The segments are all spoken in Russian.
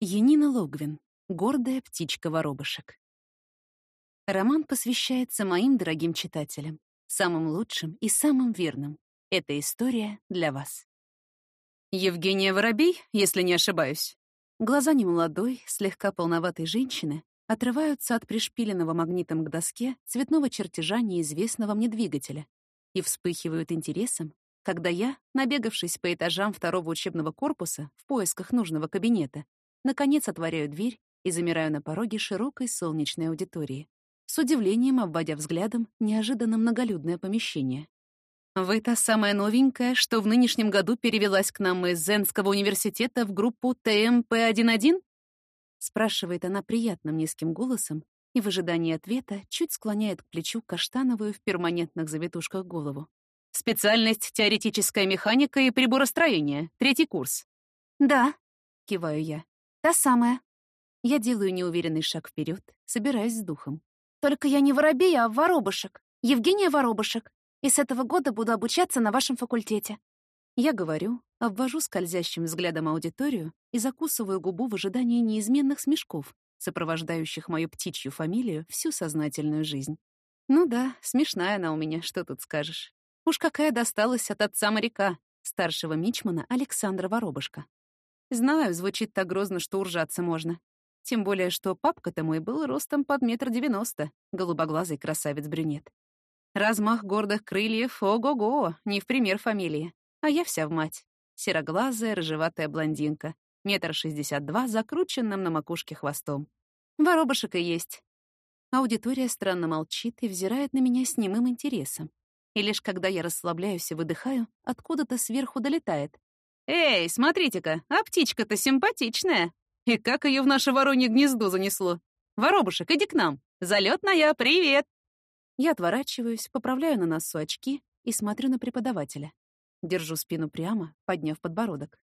Янина Логвин. Гордая птичка воробышек. Роман посвящается моим дорогим читателям, самым лучшим и самым верным. Эта история для вас. Евгения Воробей, если не ошибаюсь. Глаза немолодой, слегка полноватой женщины отрываются от пришпиленного магнитом к доске цветного чертежа неизвестного мне двигателя и вспыхивают интересом, когда я, набегавшись по этажам второго учебного корпуса в поисках нужного кабинета, наконец отворяю дверь и замираю на пороге широкой солнечной аудитории, с удивлением обводя взглядом неожиданно многолюдное помещение. «Вы та самая новенькая, что в нынешнем году перевелась к нам из Зенского университета в группу ТМП-11?» Спрашивает она приятным низким голосом и в ожидании ответа чуть склоняет к плечу каштановую в перманентных завитушках голову. «Специальность теоретическая механика и приборостроение. Третий курс». «Да», — киваю я. «Та самая». Я делаю неуверенный шаг вперед, собираясь с духом. «Только я не воробей, а воробушек. Евгения Воробушек. И с этого года буду обучаться на вашем факультете». Я говорю, обвожу скользящим взглядом аудиторию и закусываю губу в ожидании неизменных смешков, сопровождающих мою птичью фамилию всю сознательную жизнь. Ну да, смешная она у меня, что тут скажешь. Уж какая досталась от отца моряка, старшего мичмана Александра Воробушка. Знаю, звучит так грозно, что уржаться можно. Тем более, что папка-то мой был ростом под метр девяносто, голубоглазый красавец-брюнет. Размах гордых крыльев, ого-го, не в пример фамилии. А я вся в мать. Сероглазая, рыжеватая блондинка. Метр шестьдесят два, закрученным на макушке хвостом. Воробушек и есть. Аудитория странно молчит и взирает на меня с немым интересом. И лишь когда я расслабляюсь и выдыхаю, откуда-то сверху долетает. «Эй, смотрите-ка, а птичка-то симпатичная! И как ее в наше воронье гнездо занесло! Воробушек, иди к нам! Залетная, привет!» Я отворачиваюсь, поправляю на носу очки и смотрю на преподавателя. Держу спину прямо, подняв подбородок.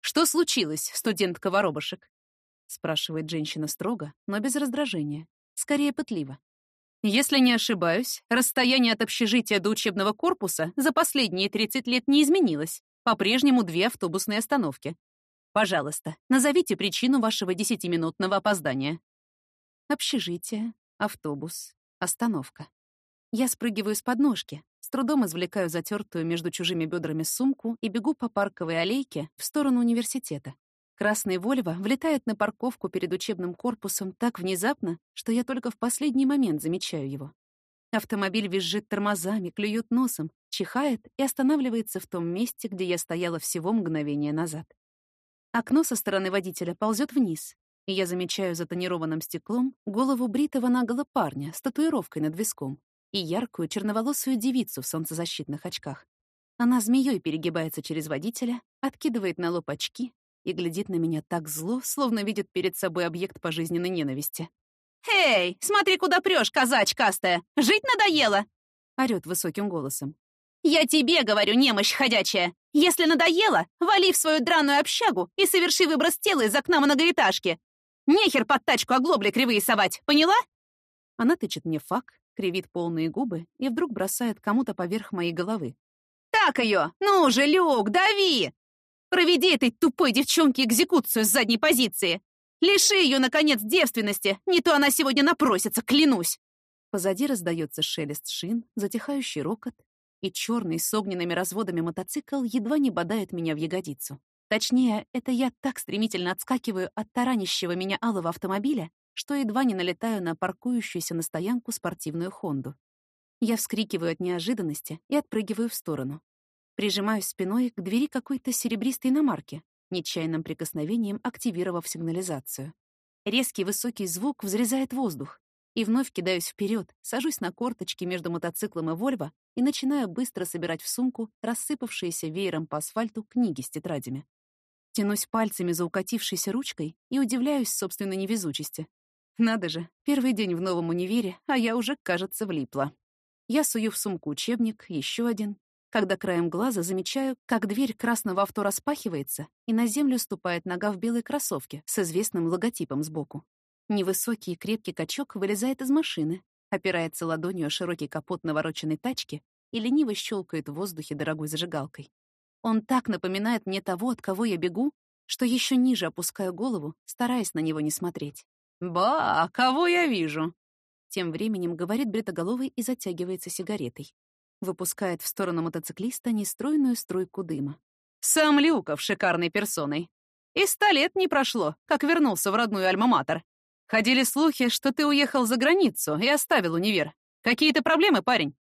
«Что случилось, студентка Воробушек?» спрашивает женщина строго, но без раздражения, скорее пытливо. Если не ошибаюсь, расстояние от общежития до учебного корпуса за последние 30 лет не изменилось. По-прежнему две автобусные остановки. Пожалуйста, назовите причину вашего десятиминутного опоздания. Общежитие, автобус, остановка. Я спрыгиваю с подножки, с трудом извлекаю затертую между чужими бедрами сумку и бегу по парковой аллейке в сторону университета. Красный Вольво влетает на парковку перед учебным корпусом так внезапно, что я только в последний момент замечаю его. Автомобиль визжит тормозами, клюет носом, чихает и останавливается в том месте, где я стояла всего мгновение назад. Окно со стороны водителя ползет вниз, и я замечаю за тонированным стеклом голову бритого наголо парня с татуировкой над виском и яркую черноволосую девицу в солнцезащитных очках. Она змеей перегибается через водителя, откидывает на лоб очки и глядит на меня так зло, словно видит перед собой объект пожизненной ненависти. «Эй, смотри, куда прешь, казач кастая! Жить надоело!» — орёт высоким голосом. «Я тебе говорю, немощь ходячая! Если надоело, вали в свою драную общагу и соверши выброс тела из окна многоэтажки! Нехер под тачку оглобли кривые совать, поняла?» Она тычет мне фак, кривит полные губы и вдруг бросает кому-то поверх моей головы. «Так ее! Ну же, Люк, дави! Проведи этой тупой девчонке экзекуцию с задней позиции! Лиши ее, наконец, девственности, не то она сегодня напросится, клянусь!» Позади раздается шелест шин, затихающий рокот, и черный с огненными разводами мотоцикл едва не бодает меня в ягодицу. Точнее, это я так стремительно отскакиваю от таранищего меня алого автомобиля, что едва не налетаю на паркующуюся на стоянку спортивную «Хонду». Я вскрикиваю от неожиданности и отпрыгиваю в сторону. Прижимаюсь спиной к двери какой-то серебристой иномарки, нечаянным прикосновением активировав сигнализацию. Резкий высокий звук взрезает воздух, и вновь кидаюсь вперед, сажусь на корточки между мотоциклом и Вольво и начинаю быстро собирать в сумку рассыпавшиеся веером по асфальту книги с тетрадями. Тянусь пальцами за укатившейся ручкой и удивляюсь собственной невезучести. Надо же, первый день в новом универе, а я уже, кажется, влипла. Я сую в сумку учебник, еще один, когда краем глаза замечаю, как дверь красного авто распахивается, и на землю ступает нога в белой кроссовке с известным логотипом сбоку. Невысокий и крепкий качок вылезает из машины, опирается ладонью о широкий капот навороченной тачки и лениво щелкает в воздухе дорогой зажигалкой. Он так напоминает мне того, от кого я бегу, что еще ниже опускаю голову, стараясь на него не смотреть. «Ба, кого я вижу?» Тем временем говорит бритоголовый и затягивается сигаретой. Выпускает в сторону мотоциклиста нестройную струйку дыма. «Сам Люков шикарной персоной. И ста лет не прошло, как вернулся в родную Альма-Матер. Ходили слухи, что ты уехал за границу и оставил универ. Какие-то проблемы, парень?»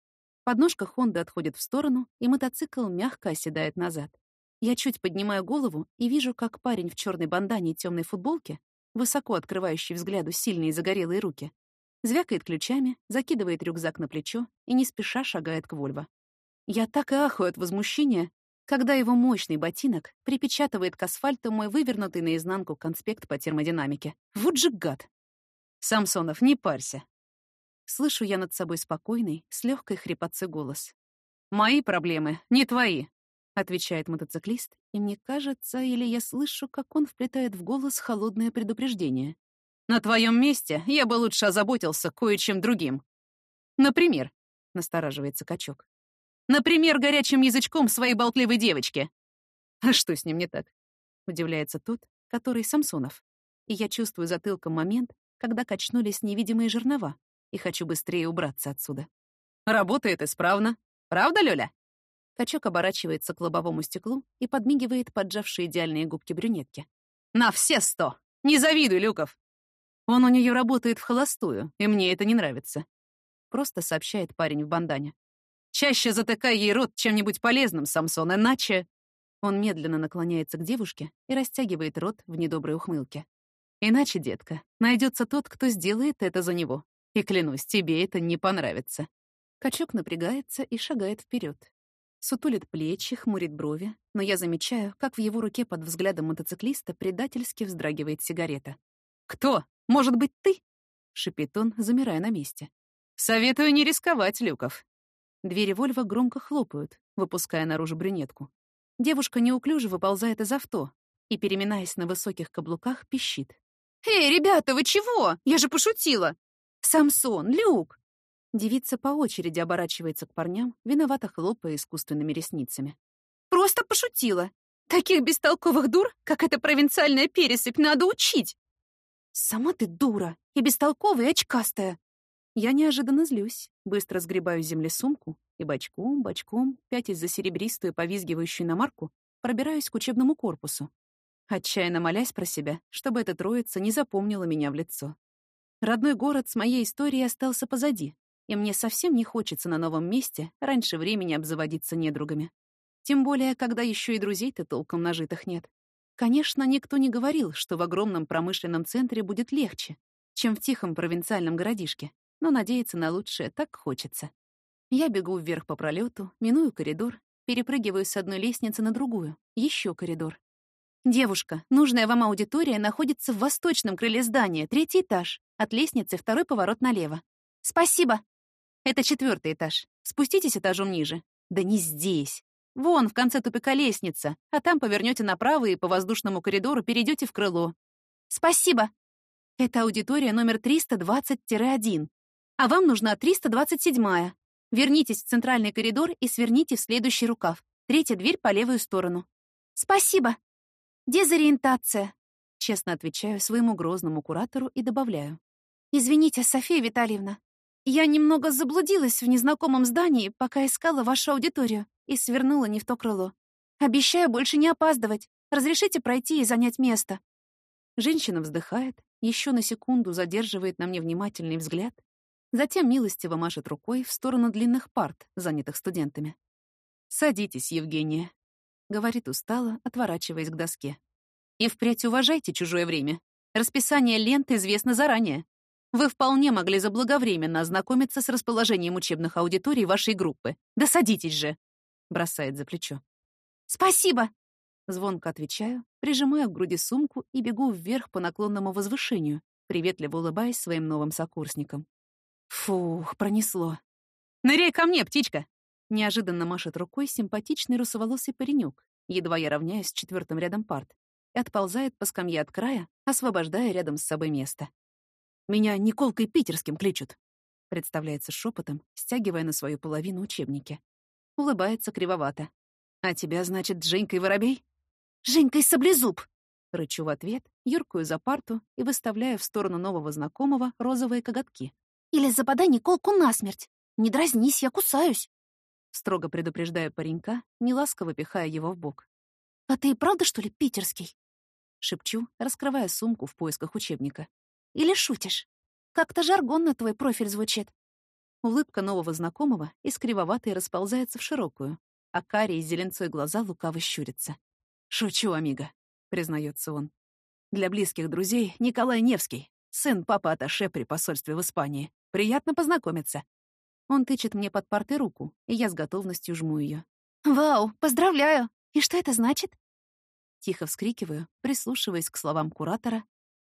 Подножка Хонды отходит в сторону, и мотоцикл мягко оседает назад. Я чуть поднимаю голову и вижу, как парень в черной бандане и темной футболке, высоко открывающий взгляду сильные загорелые руки, звякает ключами, закидывает рюкзак на плечо и не спеша шагает к Вольво. Я так и ахаю от возмущения, когда его мощный ботинок припечатывает к асфальту мой вывернутый наизнанку конспект по термодинамике. Вот же гад! Самсонов, не парься. Слышу я над собой спокойный, с легкой хрипотцей голос. «Мои проблемы, не твои», — отвечает мотоциклист, и мне кажется, или я слышу, как он вплетает в голос холодное предупреждение. «На твоем месте я бы лучше озаботился кое-чем другим». «Например», — настораживается качок. «Например, горячим язычком своей болтливой девочки». «А что с ним не так?» — удивляется тот, который Самсонов. И я чувствую затылком момент, когда качнулись невидимые жернова, и хочу быстрее убраться отсюда. Работает исправно. Правда, Лёля? Качок оборачивается к лобовому стеклу и подмигивает поджавшие идеальные губки брюнетки. «На все сто! Не завидуй, Люков!» Он у нее работает в холостую, и мне это не нравится. Просто сообщает парень в бандане. «Чаще затыкай ей рот чем-нибудь полезным, Самсон, иначе...» Он медленно наклоняется к девушке и растягивает рот в недоброй ухмылке. «Иначе, детка, найдется тот, кто сделает это за него. И клянусь, тебе это не понравится. Качок напрягается и шагает вперед. Сутулит плечи, хмурит брови, но я замечаю, как в его руке под взглядом мотоциклиста предательски вздрагивает сигарета. «Кто? Может быть, ты?» — шипит он, замирая на месте. «Советую не рисковать, Люков». Двери Вольва громко хлопают, выпуская наружу брюнетку. Девушка неуклюже выползает из авто и, переминаясь на высоких каблуках, пищит. «Эй, ребята, вы чего? Я же пошутила! «Самсон! Люк!» Девица по очереди оборачивается к парням, виновато хлопая искусственными ресницами. «Просто пошутила! Таких бестолковых дур, как эта провинциальная пересыпь, надо учить!» «Сама ты дура! И бестолковая, и очкастая!» Я неожиданно злюсь, быстро сгребаю с земли сумку и бочком, бочком, пятясь за серебристую, повизгивающую иномарку, пробираюсь к учебному корпусу, отчаянно молясь про себя, чтобы эта троица не запомнила меня в лицо. Родной город с моей историей остался позади, и мне совсем не хочется на новом месте раньше времени обзаводиться недругами. Тем более, когда еще и друзей-то толком нажитых нет. Конечно, никто не говорил, что в огромном промышленном центре будет легче, чем в тихом провинциальном городишке, но надеяться на лучшее так хочется. Я бегу вверх по пролету, миную коридор, перепрыгиваю с одной лестницы на другую, еще коридор. «Девушка, нужная вам аудитория находится в восточном крыле здания, третий этаж. От лестницы второй поворот налево. Спасибо. Это четвертый этаж. Спуститесь этажом ниже. Да не здесь. Вон, в конце тупика лестница, а там повернете направо и по воздушному коридору перейдете в крыло. Спасибо. Это аудитория номер 320-1. А вам нужна 327-я. Вернитесь в центральный коридор и сверните в следующий рукав. Третья дверь по левую сторону. Спасибо. Дезориентация. Честно отвечаю своему грозному куратору и добавляю. «Извините, София Витальевна, я немного заблудилась в незнакомом здании, пока искала вашу аудиторию, и свернула не в то крыло. Обещаю больше не опаздывать. Разрешите пройти и занять место». Женщина вздыхает, еще на секунду задерживает на мне внимательный взгляд, затем милостиво машет рукой в сторону длинных парт, занятых студентами. «Садитесь, Евгения», — говорит устало, отворачиваясь к доске. «И впредь уважайте чужое время. Расписание лент известно заранее. Вы вполне могли заблаговременно ознакомиться с расположением учебных аудиторий вашей группы. Да садитесь же!» — бросает за плечо. «Спасибо!» — звонко отвечаю, прижимаю к груди сумку и бегу вверх по наклонному возвышению, приветливо улыбаясь своим новым сокурсникам. Фух, пронесло. «Ныряй ко мне, птичка!» Неожиданно машет рукой симпатичный русоволосый паренек, едва я равняюсь с четвертым рядом парт, и отползает по скамье от края, освобождая рядом с собой место. Меня Николкой Питерским кличут. представляется шепотом, стягивая на свою половину учебники. Улыбается кривовато. «А тебя, значит, Женькой Воробей?» «Женькой Саблезуб!» Рычу в ответ, юркую за парту и выставляю в сторону нового знакомого розовые коготки. «Или западай Николку насмерть! Не дразнись, я кусаюсь!» Строго предупреждаю паренька, неласково пихая его в бок. «А ты и правда, что ли, питерский?» Шепчу, раскрывая сумку в поисках учебника. «Или шутишь? Как-то жаргонно твой профиль звучит». Улыбка нового знакомого из кривоватой расползается в широкую, а карие с зеленцой глаза лукаво щурятся. «Шучу, амиго», — признается он. «Для близких друзей Николай Невский, сын папы Аташе при посольстве в Испании. Приятно познакомиться». Он тычет мне под партой руку, и я с готовностью жму ее. «Вау, поздравляю! И что это значит?» Тихо вскрикиваю, прислушиваясь к словам куратора.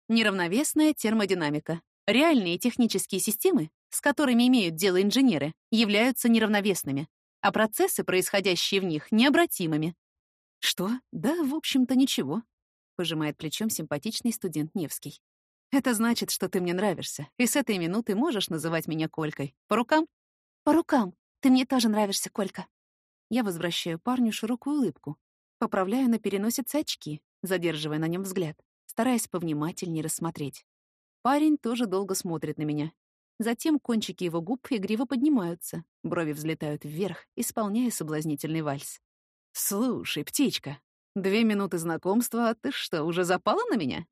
«Неравновесная термодинамика. Реальные технические системы, с которыми имеют дело инженеры, являются неравновесными, а процессы, происходящие в них, необратимыми. «Что? Да, в общем-то, ничего», — пожимает плечом симпатичный студент Невский. «Это значит, что ты мне нравишься, и с этой минуты можешь называть меня Колькой. По рукам?» «По рукам. Ты мне тоже нравишься, Колька». Я возвращаю парню широкую улыбку, поправляю на переносице очки, задерживая на нем взгляд, стараясь повнимательнее рассмотреть. Парень тоже долго смотрит на меня. Затем кончики его губ игриво поднимаются, брови взлетают вверх, исполняя соблазнительный вальс. «Слушай, птичка, две минуты знакомства, а ты что, уже запала на меня?»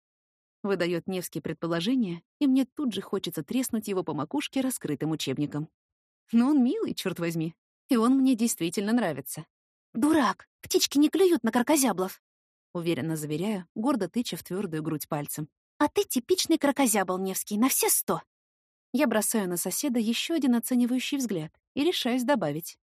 Выдает Невский предположение, и мне тут же хочется треснуть его по макушке раскрытым учебником. Но он милый, черт возьми, и он мне действительно нравится. «Дурак! Птички не клюют на крокозяблов!» Уверенно заверяю, гордо тыча в твердую грудь пальцем. «А ты типичный крокозябл, Невский, на все сто!» Я бросаю на соседа еще один оценивающий взгляд и решаюсь добавить.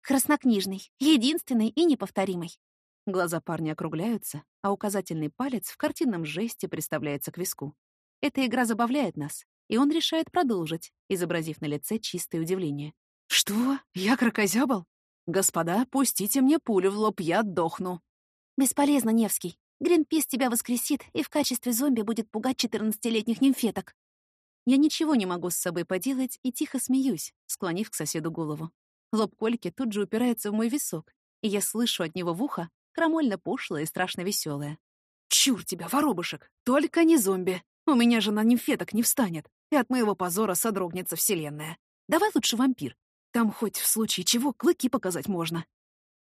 Краснокнижный, единственный и неповторимый. Глаза парня округляются, а указательный палец в картинном жесте представляется к виску. Эта игра забавляет нас, и он решает продолжить, изобразив на лице чистое удивление. «Что? Я крокозябл? Господа, пустите мне пулю в лоб, я отдохну». «Бесполезно, Невский. Гринпис тебя воскресит и в качестве зомби будет пугать 14-летних нимфеток». Я ничего не могу с собой поделать и тихо смеюсь, склонив к соседу голову. Лоб Кольки тут же упирается в мой висок, и я слышу от него в ухо крамольно пошлое и страшно веселое. «Чур тебя, воробушек! Только не зомби! У меня же на нимфеток не встанет, и от моего позора содрогнется вселенная. Давай лучше вампир. Там хоть в случае чего клыки показать можно».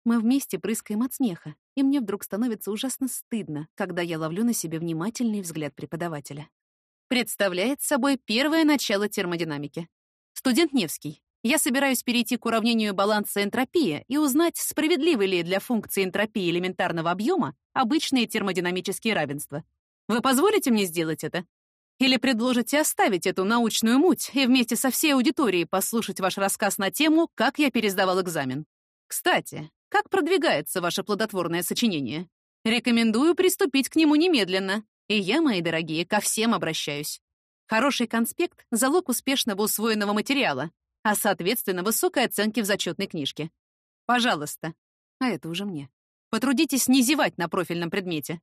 Мы вместе прыскаем от смеха, и мне вдруг становится ужасно стыдно, когда я ловлю на себе внимательный взгляд преподавателя. Представляет собой первое начало термодинамики. Студент Невский, я собираюсь перейти к уравнению баланса энтропии и узнать, справедливы ли для функции энтропии элементарного объема обычные термодинамические равенства. Вы позволите мне сделать это? Или предложите оставить эту научную муть и вместе со всей аудиторией послушать ваш рассказ на тему «Как я пересдавал экзамен». Кстати, как продвигается ваше плодотворное сочинение? Рекомендую приступить к нему немедленно. И я, мои дорогие, ко всем обращаюсь. Хороший конспект — залог успешного усвоенного материала, а, соответственно, высокой оценки в зачетной книжке. Пожалуйста. А это уже мне. Потрудитесь не зевать на профильном предмете.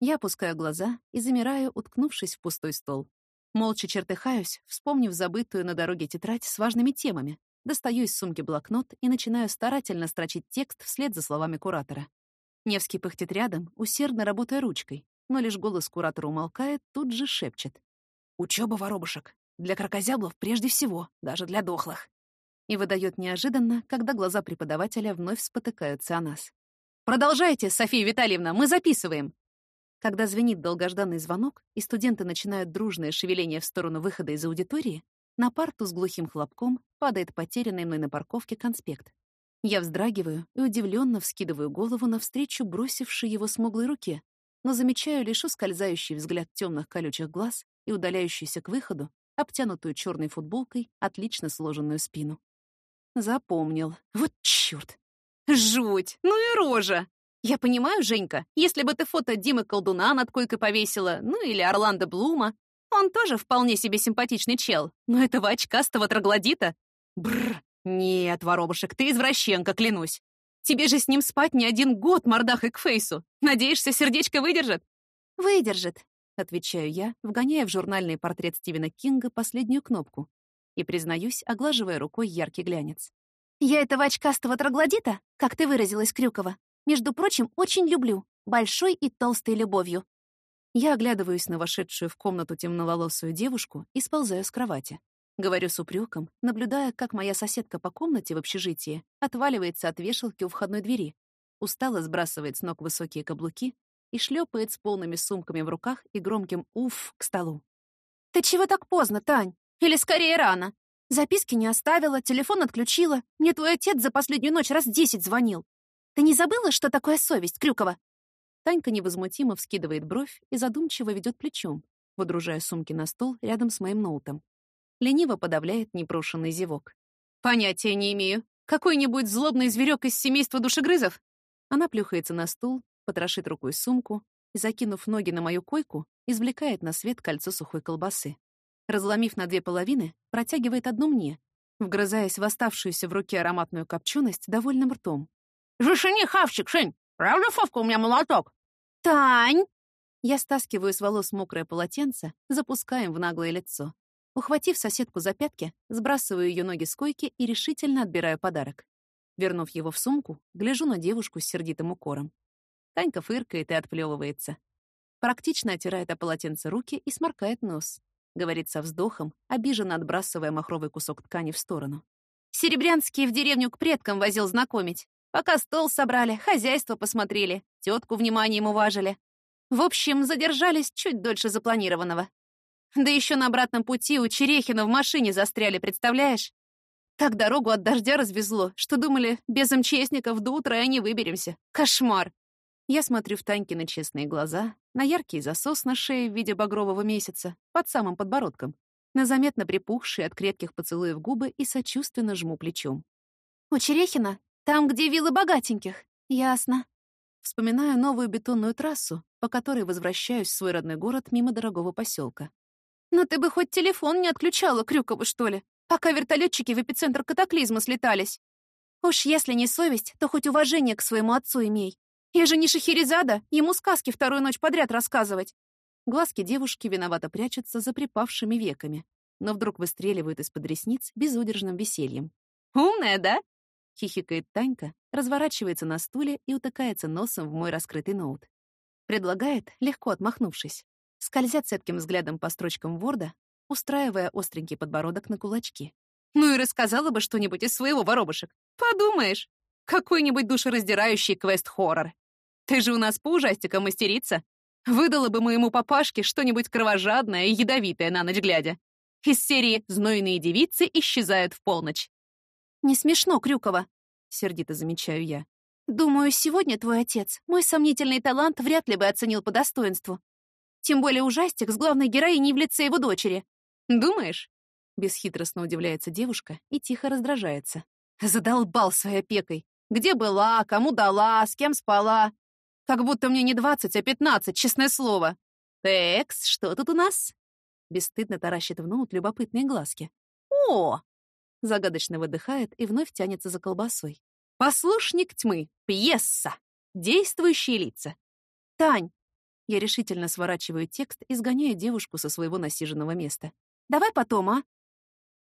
Я опускаю глаза и замираю, уткнувшись в пустой стол. Молча чертыхаюсь, вспомнив забытую на дороге тетрадь с важными темами. Достаю из сумки блокнот и начинаю старательно строчить текст вслед за словами куратора. Невский пыхтит рядом, усердно работая ручкой, но лишь голос куратора умолкает, тут же шепчет. «Учёба, воробушек. Для крокозяблов прежде всего, даже для дохлых. И выдает неожиданно, когда глаза преподавателя вновь спотыкаются о нас. «Продолжайте, София Витальевна, мы записываем!» Когда звенит долгожданный звонок, и студенты начинают дружное шевеление в сторону выхода из аудитории, на парту с глухим хлопком падает потерянный мной на парковке конспект. Я вздрагиваю и удивленно вскидываю голову навстречу бросившей его смуглой руке, но замечаю лишь ускользающий взгляд темных колючих глаз и удаляющийся к выходу обтянутую черной футболкой, отлично сложенную спину. Запомнил. Вот чёрт. Жуть! Ну и рожа! Я понимаю, Женька, если бы ты фото Димы Колдуна над койкой повесила, ну или Орландо Блума, он тоже вполне себе симпатичный чел, но этого очкастого троглодита... Бррр, нет, воробушек, ты извращенка, клянусь. Тебе же с ним спать не один год мордахой к фейсу. Надеешься, сердечко выдержит? Выдержит, Отвечаю я, вгоняя в журнальный портрет Стивена Кинга последнюю кнопку. И признаюсь, оглаживая рукой яркий глянец. «Я этого очкастого троглодита, как ты выразилась, Крюкова, между прочим, очень люблю. Большой и толстой любовью». Я оглядываюсь на вошедшую в комнату темноволосую девушку и сползаю с кровати. Говорю с упреком, наблюдая, как моя соседка по комнате в общежитии отваливается от вешалки у входной двери, устало сбрасывает с ног высокие каблуки и шлепает с полными сумками в руках и громким «уф» к столу. «Ты чего так поздно, Тань? Или скорее рано? Записки не оставила, телефон отключила. Мне твой отец за последнюю ночь раз десять звонил. Ты не забыла, что такое совесть, Крюкова?» Танька невозмутимо вскидывает бровь и задумчиво ведет плечом, выдружая сумки на стол рядом с моим ноутом. Лениво подавляет непрошенный зевок. «Понятия не имею. Какой-нибудь злобный зверек из семейства душегрызов?» Она плюхается на стул, потрошит рукой сумку и, закинув ноги на мою койку, извлекает на свет кольцо сухой колбасы. Разломив на две половины, протягивает одну мне, вгрызаясь в оставшуюся в руке ароматную копченость довольным ртом. «Жишини хавчик, Шень! Правда, Фовка, у меня молоток?» «Тань!» Я стаскиваю с волос мокрое полотенце, запускаем в наглое лицо. Ухватив соседку за пятки, сбрасываю ее ноги с койки и решительно отбираю подарок. Вернув его в сумку, гляжу на девушку с сердитым укором. Танька фыркает и отплевывается. Практично оттирает о полотенце руки и сморкает нос. Говорит со вздохом, обиженно отбрасывая махровый кусок ткани в сторону. Серебрянский в деревню к предкам возил знакомить. Пока стол собрали, хозяйство посмотрели, тетку вниманием уважили. В общем, задержались чуть дольше запланированного. Да еще на обратном пути у Черехина в машине застряли, представляешь? Так дорогу от дождя развезло, что думали, без МЧСников до утра и не выберемся. Кошмар! Я смотрю в Танькины честные глаза, на яркий засос на шее в виде багрового месяца, под самым подбородком, на заметно припухшие от крепких поцелуев губы и сочувственно жму плечом. «У Черехина? Там, где виллы богатеньких? Ясно». Вспоминаю новую бетонную трассу, по которой возвращаюсь в свой родной город мимо дорогого поселка. «Но ты бы хоть телефон не отключала, Крюкову, что ли, пока вертолетчики в эпицентр катаклизма слетались. Уж если не совесть, то хоть уважение к своему отцу имей. Я же не Шахерезада, ему сказки вторую ночь подряд рассказывать. Глазки девушки виновато прячутся за припавшими веками, но вдруг выстреливают из-под ресниц безудержным весельем. «Умная, да?» — хихикает Танька, разворачивается на стуле и утыкается носом в мой раскрытый ноут. Предлагает, легко отмахнувшись, скользя цепким взглядом по строчкам Ворда, устраивая остренький подбородок на кулачки. «Ну и рассказала бы что-нибудь из своего воробушек. Подумаешь, какой-нибудь душераздирающий квест-хоррор. Ты же у нас по ужастикам мастерица. Выдала бы моему папашке что-нибудь кровожадное и ядовитое на ночь глядя. Из серии «Знойные девицы исчезают в полночь». «Не смешно, Крюкова», — сердито замечаю я. «Думаю, сегодня твой отец мой сомнительный талант вряд ли бы оценил по достоинству. Тем более ужастик с главной героиней в лице его дочери. Думаешь?» Бесхитростно удивляется девушка и тихо раздражается. Задолбал своей опекой. Где была, кому дала, с кем спала. Как будто мне не двадцать, а пятнадцать, честное слово. Текс, что тут у нас? Бесстыдно таращит в ноут любопытные глазки. О! Загадочно выдыхает и вновь тянется за колбасой. Послушник тьмы. Пьеса. Действующие лица. Тань! Я решительно сворачиваю текст и сгоняю девушку со своего насиженного места. Давай потом, а?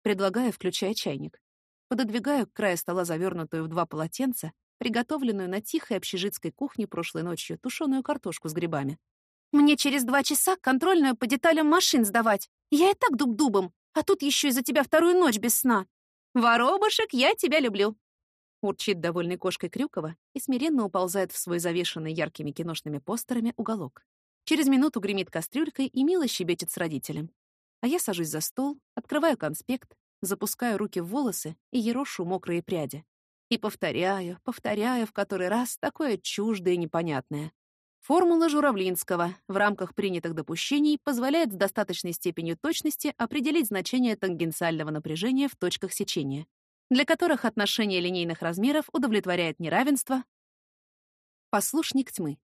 Предлагаю, включая чайник. Пододвигаю к краю стола завернутую в два полотенца, приготовленную на тихой общежитской кухне прошлой ночью тушеную картошку с грибами. «Мне через два часа контрольную по деталям машин сдавать. Я и так дуб-дубом, а тут еще из-за тебя вторую ночь без сна. Воробушек, я тебя люблю!» Урчит довольной кошкой Крюкова и смиренно уползает в свой завешенный яркими киношными постерами уголок. Через минуту гремит кастрюлькой и мило щебечет с родителем. А я сажусь за стол, открываю конспект, запускаю руки в волосы и ерошу мокрые пряди. И повторяю, повторяю в который раз такое чуждое и непонятное. Формула Журавлинского в рамках принятых допущений позволяет с достаточной степенью точности определить значение тангенциального напряжения в точках сечения, для которых отношение линейных размеров удовлетворяет неравенство. Послушник тьмы.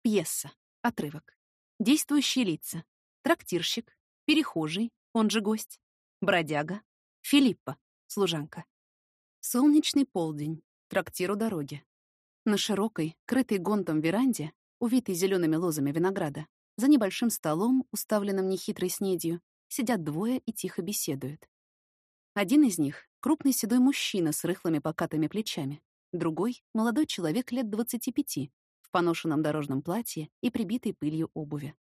Пьеса. Отрывок. Действующие лица. Трактирщик. Перехожий, он же гость. Бродяга. Филиппа, служанка. Солнечный полдень, трактир у дороги. На широкой, крытой гонтом веранде, увитой зелеными лозами винограда, за небольшим столом, уставленным нехитрой снедью, сидят двое и тихо беседуют. Один из них — крупный седой мужчина с рыхлыми покатыми плечами. Другой — молодой человек лет 25, в поношенном дорожном платье и прибитой пылью обуви.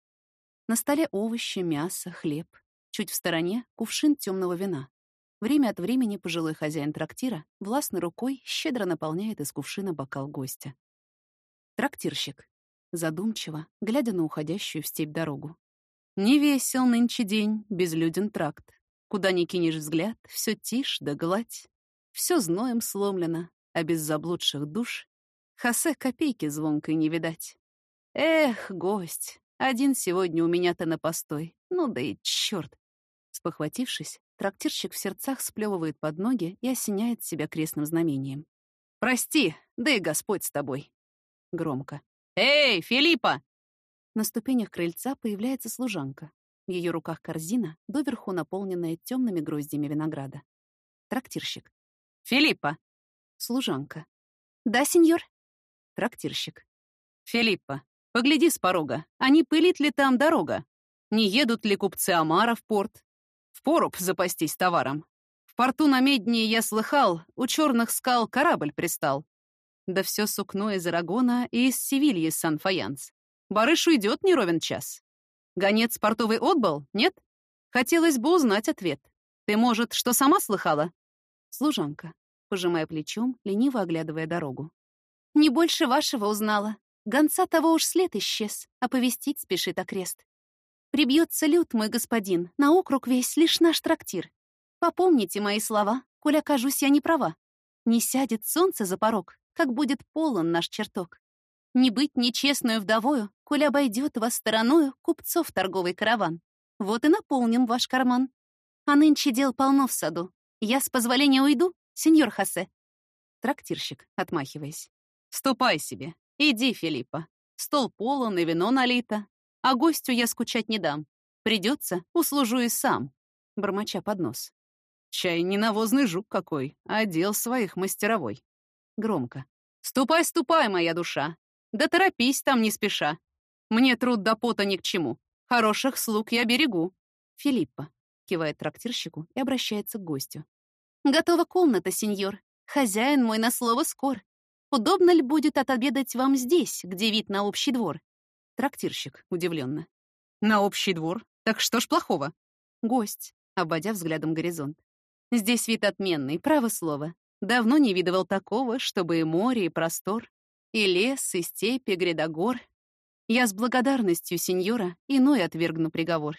На столе овощи, мясо, хлеб. Чуть в стороне — кувшин темного вина. Время от времени пожилой хозяин трактира властной рукой щедро наполняет из кувшина бокал гостя. Трактирщик. Задумчиво, глядя на уходящую в степь дорогу. Не весел нынче день, безлюден тракт. Куда ни кинешь взгляд, все тишь да гладь. Все зноем сломлено, а без заблудших душ Хосе копейки звонкой не видать. Эх, гость, один сегодня у меня-то на постой. Ну да и чёрт. Спохватившись, трактирщик в сердцах сплевывает под ноги и осеняет себя крестным знамением. «Прости, да и Господь с тобой!» Громко. «Эй, Филиппа!» На ступенях крыльца появляется служанка. В ее руках корзина, доверху наполненная темными гроздями винограда. Трактирщик. «Филиппа!» Служанка. «Да, сеньор?» Трактирщик. «Филиппа, погляди с порога, а не пылит ли там дорога? Не едут ли купцы Амара в порт? В поруб запастись товаром. В порту на Медне я слыхал, у черных скал корабль пристал. Да все сукно из Арагона и из Севильи Сан-Фаянс. Барыш уйдет не ровен час. Гонец портовый отбыл, нет? Хотелось бы узнать ответ. Ты, может, что сама слыхала? Служанка, пожимая плечом, лениво оглядывая дорогу. Не больше вашего узнала. Гонца того уж след исчез, оповестить спешит окрест. Прибьется люд, мой господин, на округ весь лишь наш трактир. Попомните мои слова, коль окажусь я не права. Не сядет солнце за порог, как будет полон наш чертог. Не быть нечестную вдовою, коль обойдет вас стороною купцов торговый караван. Вот и наполним ваш карман. А нынче дел полно в саду. Я с позволения уйду, сеньор Хосе. Трактирщик, отмахиваясь. Ступай себе. Иди, Филиппа. Стол полон и вино налито. А гостю я скучать не дам. Придется, услужу и сам. Бормоча под нос. Чай не навозный жук какой, а дел своих мастеровой. Громко. «Ступай, ступай, моя душа! Да торопись там не спеша. Мне труд до пота ни к чему. Хороших слуг я берегу. Филиппа кивает трактирщику и обращается к гостю. Готова комната, сеньор. Хозяин мой на слово скор. Удобно ли будет отобедать вам здесь, где вид на общий двор? Трактирщик удивленно. На общий двор? Так что ж плохого? Гость, обводя взглядом горизонт. Здесь вид отменный, право слово. Давно не видывал такого, чтобы и море, и простор. И лес, и степи, гряда гор. Я с благодарностью, сеньора, иной отвергну приговор.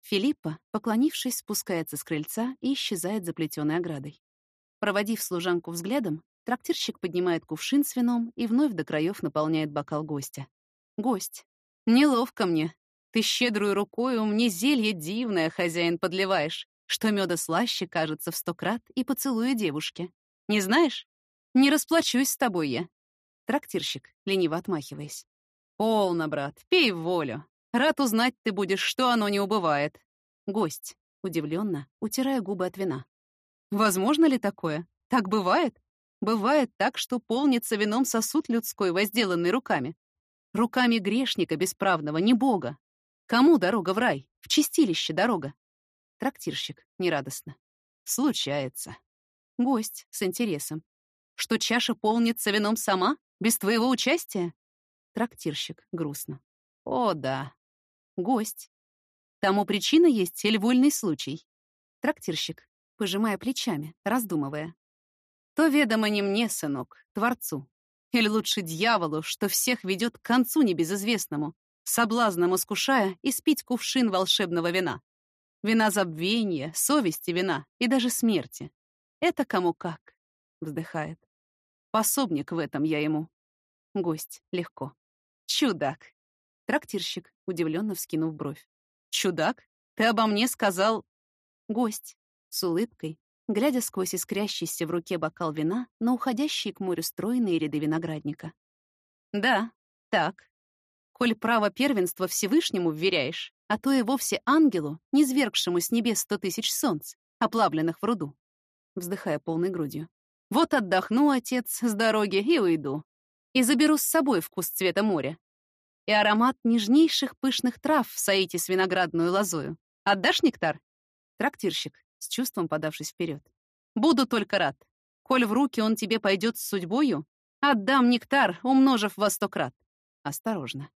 Филиппа, поклонившись, спускается с крыльца и исчезает за плетеной оградой. Проводив служанку взглядом, трактирщик поднимает кувшин с вином и вновь до краев наполняет бокал гостя. Гость. Неловко мне. Ты щедрую рукою мне зелье дивное, хозяин, подливаешь, что меда слаще, кажется, в сто крат и поцелуя девушке. Не знаешь? Не расплачусь с тобой я. Трактирщик, лениво отмахиваясь. «Полно, брат, пей в волю. Рад узнать ты будешь, что оно не убывает». Гость, удивленно, утирая губы от вина. «Возможно ли такое? Так бывает? Бывает так, что полнится вином сосуд людской, возделанный руками. Руками грешника бесправного, не Бога. Кому дорога в рай? В чистилище дорога?» Трактирщик, нерадостно. «Случается». Гость, с интересом. «Что чаша полнится вином сама? Без твоего участия? Трактирщик грустно. О, да. Гость. Тому причина есть или вольный случай? Трактирщик, пожимая плечами, раздумывая. То ведомо не мне, сынок, Творцу. Или лучше дьяволу, что всех ведет к концу небезызвестному, соблазном искушая и спить кувшин волшебного вина. Вина забвения, совести вина и даже смерти. Это кому как, вздыхает. Пособник в этом я ему. Гость. Легко. Чудак. Трактирщик, удивленно вскинув бровь. Чудак? Ты обо мне сказал... Гость. С улыбкой, глядя сквозь искрящийся в руке бокал вина на уходящие к морю стройные ряды виноградника. Да, так. Коль право первенства Всевышнему вверяешь, а то и вовсе ангелу, низвергшему с небес сто тысяч солнц, оплавленных в руду. Вздыхая полной грудью. Вот отдохну, отец, с дороги и уйду и заберу с собой вкус цвета моря. И аромат нежнейших пышных трав в саите с виноградную лозою. Отдашь нектар? Трактирщик, с чувством подавшись вперед. «Буду только рад. Коль в руки он тебе пойдет с судьбою, отдам нектар, умножив во сто крат. Осторожно.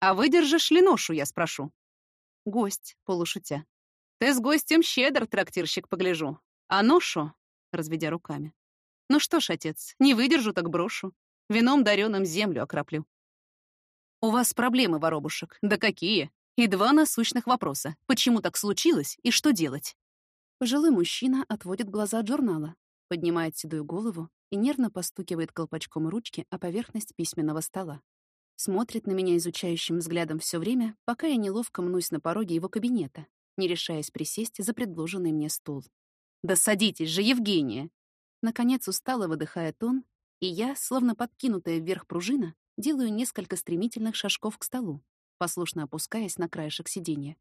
А выдержишь ли ношу, я спрошу?» Гость, полушутя. «Ты с гостем щедр, трактирщик, погляжу. А ношу?» Разведя руками. «Ну что ж, отец, не выдержу, так брошу. Вином дареным землю окроплю». «У вас проблемы, воробушек. Да какие? И два насущных вопроса. Почему так случилось и что делать?» Пожилой мужчина отводит глаза от журнала, поднимает седую голову и нервно постукивает колпачком ручки о поверхность письменного стола. Смотрит на меня изучающим взглядом все время, пока я неловко мнусь на пороге его кабинета, не решаясь присесть за предложенный мне стул. «Да садитесь же, Евгения!» Наконец устало выдыхает он, и я, словно подкинутая вверх пружина, делаю несколько стремительных шажков к столу, послушно опускаясь на краешек сиденья.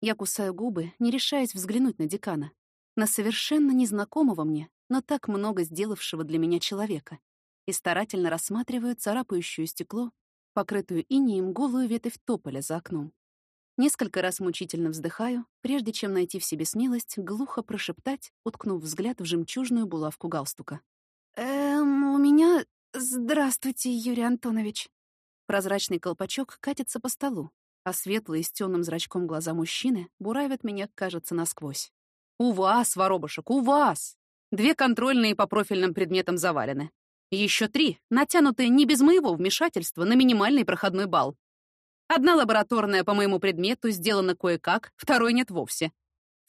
Я кусаю губы, не решаясь взглянуть на декана, на совершенно незнакомого мне, но так много сделавшего для меня человека, и старательно рассматриваю царапающую стекло, покрытую инеем голую ветвь тополя за окном. Несколько раз мучительно вздыхаю, прежде чем найти в себе смелость глухо прошептать, уткнув взгляд в жемчужную булавку галстука. «Эм, у меня... Здравствуйте, Юрий Антонович». Прозрачный колпачок катится по столу, а светлые с темным зрачком глаза мужчины буравят меня, кажется, насквозь. «У вас, воробушек, у вас!» Две контрольные по профильным предметам завалены. Еще три, натянутые не без моего вмешательства на минимальный проходной балл. Одна лабораторная по моему предмету сделана кое-как, второй нет вовсе.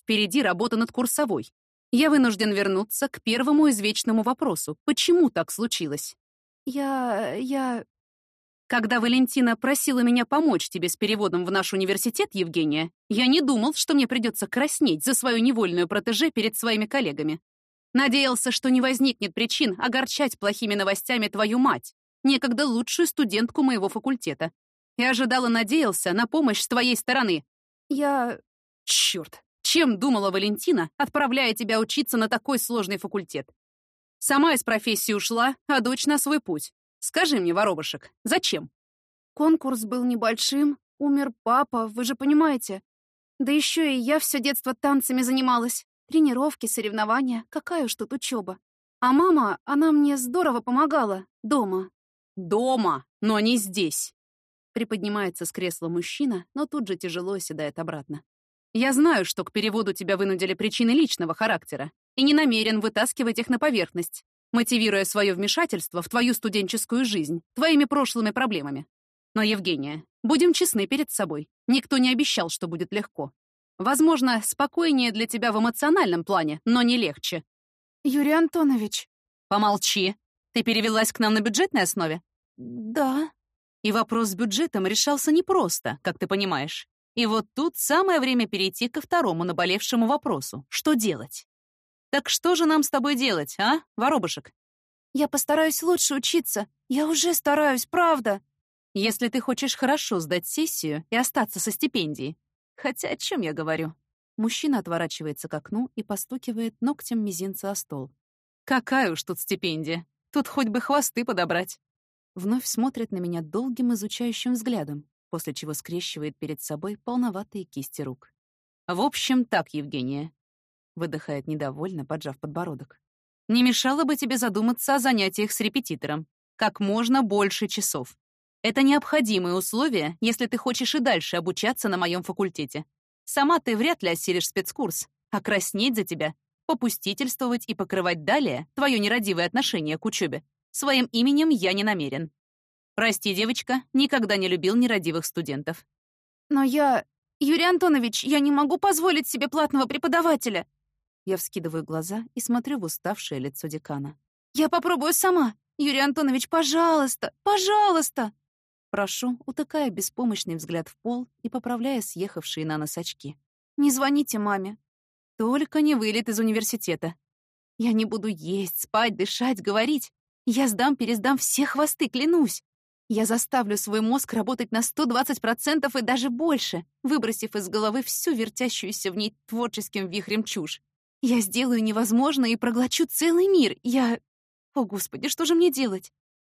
Впереди работа над курсовой. Я вынужден вернуться к первому извечному вопросу. Почему так случилось? Я... я... Когда Валентина просила меня помочь тебе с переводом в наш университет, Евгения, я не думал, что мне придется краснеть за свою невольную протеже перед своими коллегами. Надеялся, что не возникнет причин огорчать плохими новостями твою мать, некогда лучшую студентку моего факультета. И ожидал и надеялся на помощь с твоей стороны. Я... Чёрт! Чем думала Валентина, отправляя тебя учиться на такой сложный факультет? Сама из профессии ушла, а дочь на свой путь. Скажи мне, воробушек, зачем? Конкурс был небольшим, умер папа, вы же понимаете. Да еще и я все детство танцами занималась. Тренировки, соревнования, какая уж тут учеба. А мама, она мне здорово помогала. Дома. Дома, но не здесь. Приподнимается с кресла мужчина, но тут же тяжело оседает обратно. Я знаю, что к переводу тебя вынудили причины личного характера, и не намерен вытаскивать их на поверхность, мотивируя свое вмешательство в твою студенческую жизнь, твоими прошлыми проблемами. Но, Евгения, будем честны перед собой. Никто не обещал, что будет легко. Возможно, спокойнее для тебя в эмоциональном плане, но не легче. Юрий Антонович. Помолчи. Ты перевелась к нам на бюджетной основе? Да. И вопрос с бюджетом решался непросто, как ты понимаешь. И вот тут самое время перейти ко второму наболевшему вопросу. Что делать? Так что же нам с тобой делать, а, воробушек? Я постараюсь лучше учиться. Я уже стараюсь, правда. Если ты хочешь хорошо сдать сессию и остаться со стипендией, Хотя о чем я говорю? Мужчина отворачивается к окну и постукивает ногтем мизинца о стол. Какая уж тут стипендия. Тут хоть бы хвосты подобрать. Вновь смотрит на меня долгим изучающим взглядом, после чего скрещивает перед собой полноватые кисти рук. В общем, так, Евгения. Выдыхает недовольно, поджав подбородок. Не мешало бы тебе задуматься о занятиях с репетитором. Как можно больше часов. Это необходимые условия, если ты хочешь и дальше обучаться на моем факультете. Сама ты вряд ли осилишь спецкурс, а краснеть за тебя, попустительствовать и покрывать далее твое нерадивое отношение к учебе. Своим именем я не намерен. Прости, девочка, никогда не любил нерадивых студентов. Но я... Юрий Антонович, я не могу позволить себе платного преподавателя. Я вскидываю глаза и смотрю в уставшее лицо декана. Я попробую сама. Юрий Антонович, пожалуйста, пожалуйста. Прошу, утыкая беспомощный взгляд в пол и поправляя съехавшие на нос очки. «Не звоните маме. Только не вылет из университета. Я не буду есть, спать, дышать, говорить. Я сдам-пересдам все хвосты, клянусь. Я заставлю свой мозг работать на 120% и даже больше, выбросив из головы всю вертящуюся в ней творческим вихрем чушь. Я сделаю невозможное и проглочу целый мир. Я... О, Господи, что же мне делать?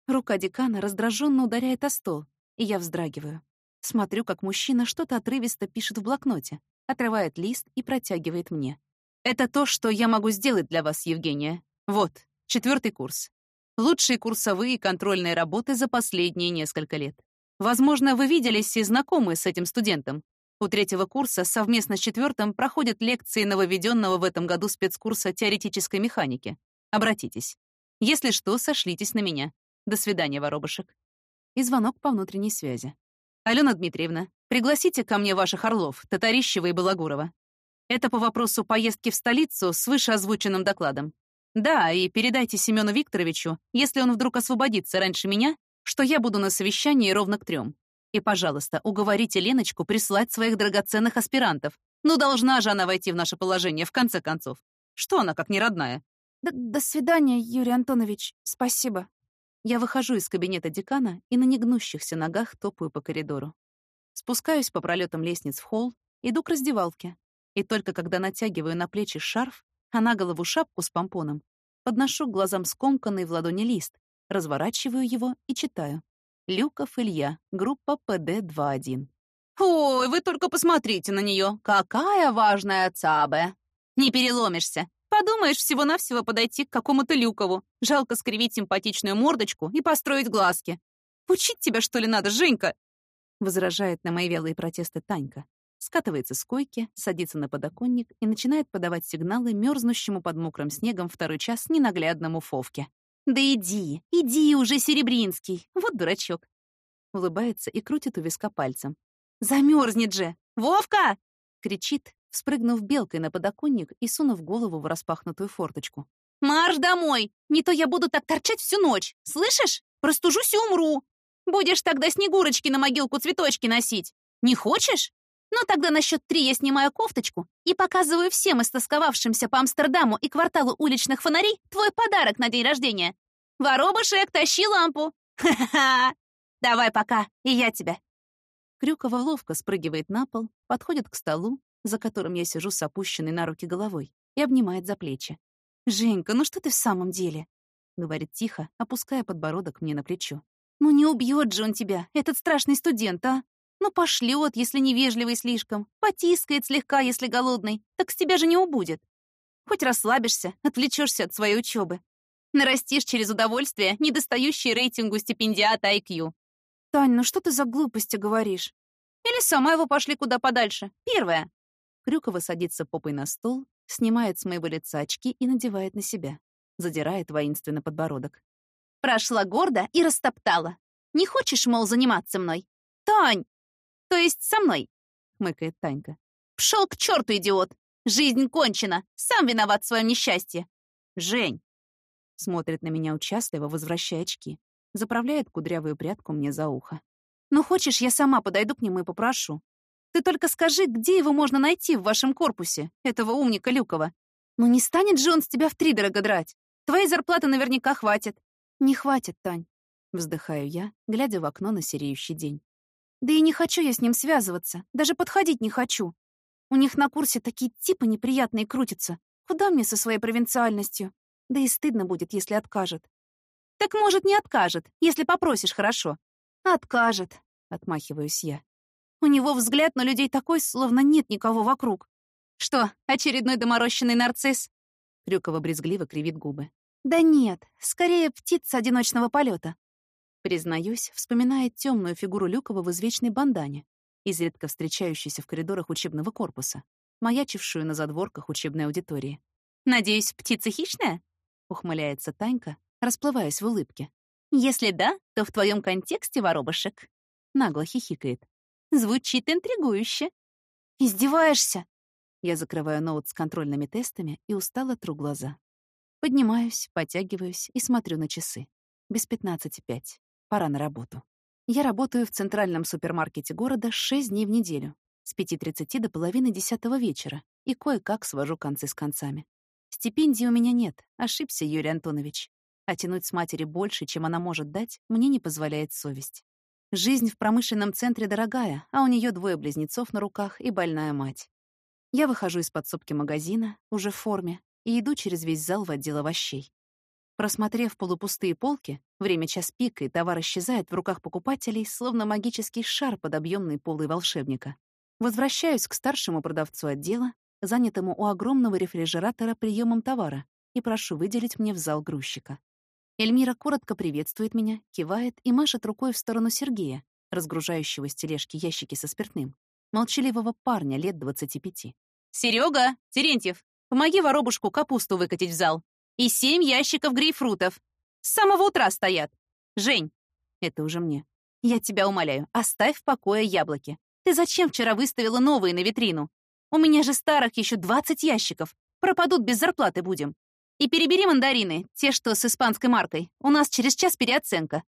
Рука декана раздраженно ударяет о стол, и я вздрагиваю. Смотрю, как мужчина что-то отрывисто пишет в блокноте, отрывает лист и протягивает мне. Это то, что я могу сделать для вас, Евгения. Вот, четвертый курс. Лучшие курсовые и контрольные работы за последние несколько лет. Возможно, вы виделись и знакомы с этим студентом. У третьего курса совместно с четвертым проходят лекции нововведенного в этом году спецкурса теоретической механики. Обратитесь. Если что, сошлитесь на меня. До свидания, воробушек. И звонок по внутренней связи. Алена Дмитриевна, пригласите ко мне ваших орлов, Татарищева и Балагурова. Это по вопросу поездки в столицу с вышеозвученным докладом. Да, и передайте Семену Викторовичу, если он вдруг освободится раньше меня, что я буду на совещании ровно к трем. И, пожалуйста, уговорите Леночку прислать своих драгоценных аспирантов. Ну, должна же она войти в наше положение, в конце концов. Что она, как не родная? Д «До свидания, Юрий Антонович. Спасибо». Я выхожу из кабинета декана и на негнущихся ногах топаю по коридору. Спускаюсь по пролетам лестниц в холл, иду к раздевалке. И только когда натягиваю на плечи шарф, а на голову шапку с помпоном, подношу к глазам скомканный в ладони лист, разворачиваю его и читаю. Люков Илья, группа ПД-21. «Ой, вы только посмотрите на нее! Какая важная цабе! Не переломишься! Подумаешь, всего-навсего подойти к какому-то Люкову. Жалко скривить симпатичную мордочку и построить глазки. Учить тебя, что ли, надо, Женька?» Возражает на мои вялые протесты Танька скатывается с койки, садится на подоконник и начинает подавать сигналы мерзнущему под мокрым снегом второй час ненаглядному Фовке. «Да иди, иди уже, Серебринский! Вот дурачок!» Улыбается и крутит у виска пальцем. «Замерзнет же! Вовка!» кричит, вспрыгнув белкой на подоконник и сунув голову в распахнутую форточку. «Марш домой! Не то я буду так торчать всю ночь! Слышишь? Простужусь и умру! Будешь тогда Снегурочки на могилку цветочки носить! Не хочешь?» Но тогда на счет три я снимаю кофточку и показываю всем истосковавшимся по Амстердаму и кварталу уличных фонарей твой подарок на день рождения. Воробушек, тащи лампу. Ха-ха-ха. Давай пока, и я тебя. Крюкова ловко спрыгивает на пол, подходит к столу, за которым я сижу с опущенной на руки головой, и обнимает за плечи. «Женька, ну что ты в самом деле?» — говорит тихо, опуская подбородок мне на плечо. «Ну не убьет же он тебя, этот страшный студент, а? Ну, пошлет, если невежливый слишком, потискает слегка, если голодный, так с тебя же не убудет. Хоть расслабишься, отвлечешься от своей учебы. Нарастишь через удовольствие недостающий рейтингу стипендиата IQ. Тань, ну что ты за глупости говоришь? Или сама его пошли куда подальше. Первое. Крюкова садится попой на стол, снимает с моего лица очки и надевает на себя. Задирает воинственно подбородок. Прошла гордо и растоптала. Не хочешь, мол, заниматься мной? Тань, то есть со мной, хмыкает Танька. Пшел к черту, идиот! Жизнь кончена! Сам виноват в своем несчастье! Жень! Смотрит на меня участливо, возвращая очки. Заправляет кудрявую прядку мне за ухо. Ну, хочешь, я сама подойду к нему и попрошу. Ты только скажи, где его можно найти в вашем корпусе, этого умника Люкова. Ну не станет же он с тебя втридорого драть. Твоей зарплаты наверняка хватит. Не хватит, Тань. Вздыхаю я, глядя в окно на сереющий день. Да и не хочу я с ним связываться, даже подходить не хочу. У них на курсе такие типы неприятные крутятся. Куда мне со своей провинциальностью? Да и стыдно будет, если откажет. Так, может, не откажет, если попросишь хорошо. Откажет, отмахиваюсь я. У него взгляд на людей такой, словно нет никого вокруг. Что, очередной доморощенный нарцисс? Крюкова брезгливо кривит губы. Да нет, скорее птица одиночного полета. Признаюсь, вспоминая темную фигуру Люкова в извечной бандане, изредка встречающейся в коридорах учебного корпуса, маячившую на задворках учебной аудитории. «Надеюсь, птица хищная?» — ухмыляется Танька, расплываясь в улыбке. «Если да, то в твоем контексте, воробушек», — нагло хихикает. «Звучит интригующе». «Издеваешься?» Я закрываю ноут с контрольными тестами и устало тру глаза. Поднимаюсь, подтягиваюсь и смотрю на часы. Без пятнадцати пять. Пора на работу. Я работаю в центральном супермаркете города 6 дней в неделю, с 5.30 до половины десятого вечера, и кое-как свожу концы с концами. Стипендии у меня нет, ошибся Юрий Антонович. А тянуть с матери больше, чем она может дать, мне не позволяет совесть. Жизнь в промышленном центре дорогая, а у нее двое близнецов на руках и больная мать. Я выхожу из подсобки магазина, уже в форме, и иду через весь зал в отдел овощей. Просмотрев полупустые полки, время час пик, и товар исчезает в руках покупателей, словно магический шар под объемной полой волшебника. Возвращаюсь к старшему продавцу отдела, занятому у огромного рефрижератора приемом товара, и прошу выделить мне в зал грузчика. Эльмира коротко приветствует меня, кивает и машет рукой в сторону Сергея, разгружающего с тележки ящики со спиртным, молчаливого парня лет 25. «Серёга! Терентьев! Помоги воробушку капусту выкатить в зал. И семь ящиков грейпфрутов. С самого утра стоят. Жень!» Это уже мне. «Я тебя умоляю, оставь в покое яблоки. Ты зачем вчера выставила новые на витрину? У меня же старых еще 20 ящиков. Пропадут без зарплаты будем. И перебери мандарины, те, что с испанской маркой. У нас через час переоценка.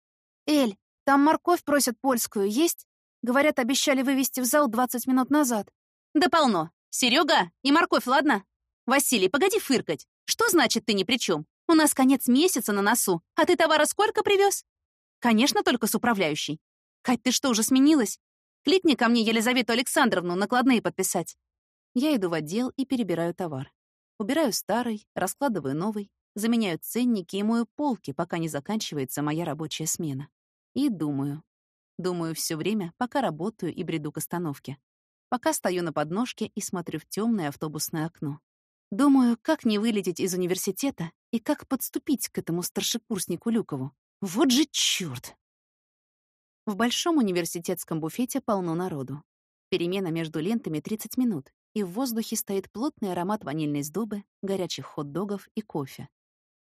Эль, там морковь просят польскую, есть? Говорят, обещали вывести в зал 20 минут назад. Да полно. Серега, и морковь, ладно? Василий, погоди фыркать. Что значит ты ни при чем? У нас конец месяца на носу, а ты товара сколько привез? Конечно, только с управляющей. Кать, ты что, уже сменилась? Кликни ко мне Елизавету Александровну накладные подписать. Я иду в отдел и перебираю товар. Убираю старый, раскладываю новый, заменяю ценники и мою полки, пока не заканчивается моя рабочая смена. И думаю. Думаю все время, пока работаю и бреду к остановке. Пока стою на подножке и смотрю в темное автобусное окно. Думаю, как не вылететь из университета и как подступить к этому старшекурснику Люкову. Вот же чёрт! В большом университетском буфете полно народу. Перемена между лентами 30 минут, и в воздухе стоит плотный аромат ванильной сдобы, горячих хот-догов и кофе.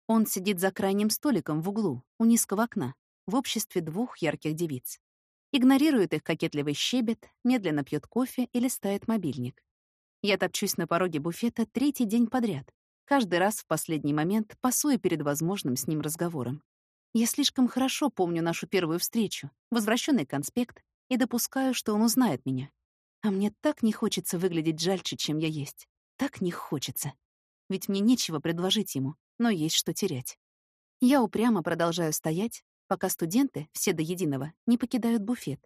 Он сидит за крайним столиком в углу, у низкого окна, в обществе двух ярких девиц. Игнорирует их кокетливый щебет, медленно пьет кофе и листает мобильник. Я топчусь на пороге буфета третий день подряд, каждый раз в последний момент пасуя перед возможным с ним разговором. Я слишком хорошо помню нашу первую встречу, возвращенный конспект, и допускаю, что он узнает меня. А мне так не хочется выглядеть жальче, чем я есть. Так не хочется. Ведь мне нечего предложить ему, но есть что терять. Я упрямо продолжаю стоять, пока студенты, все до единого, не покидают буфет.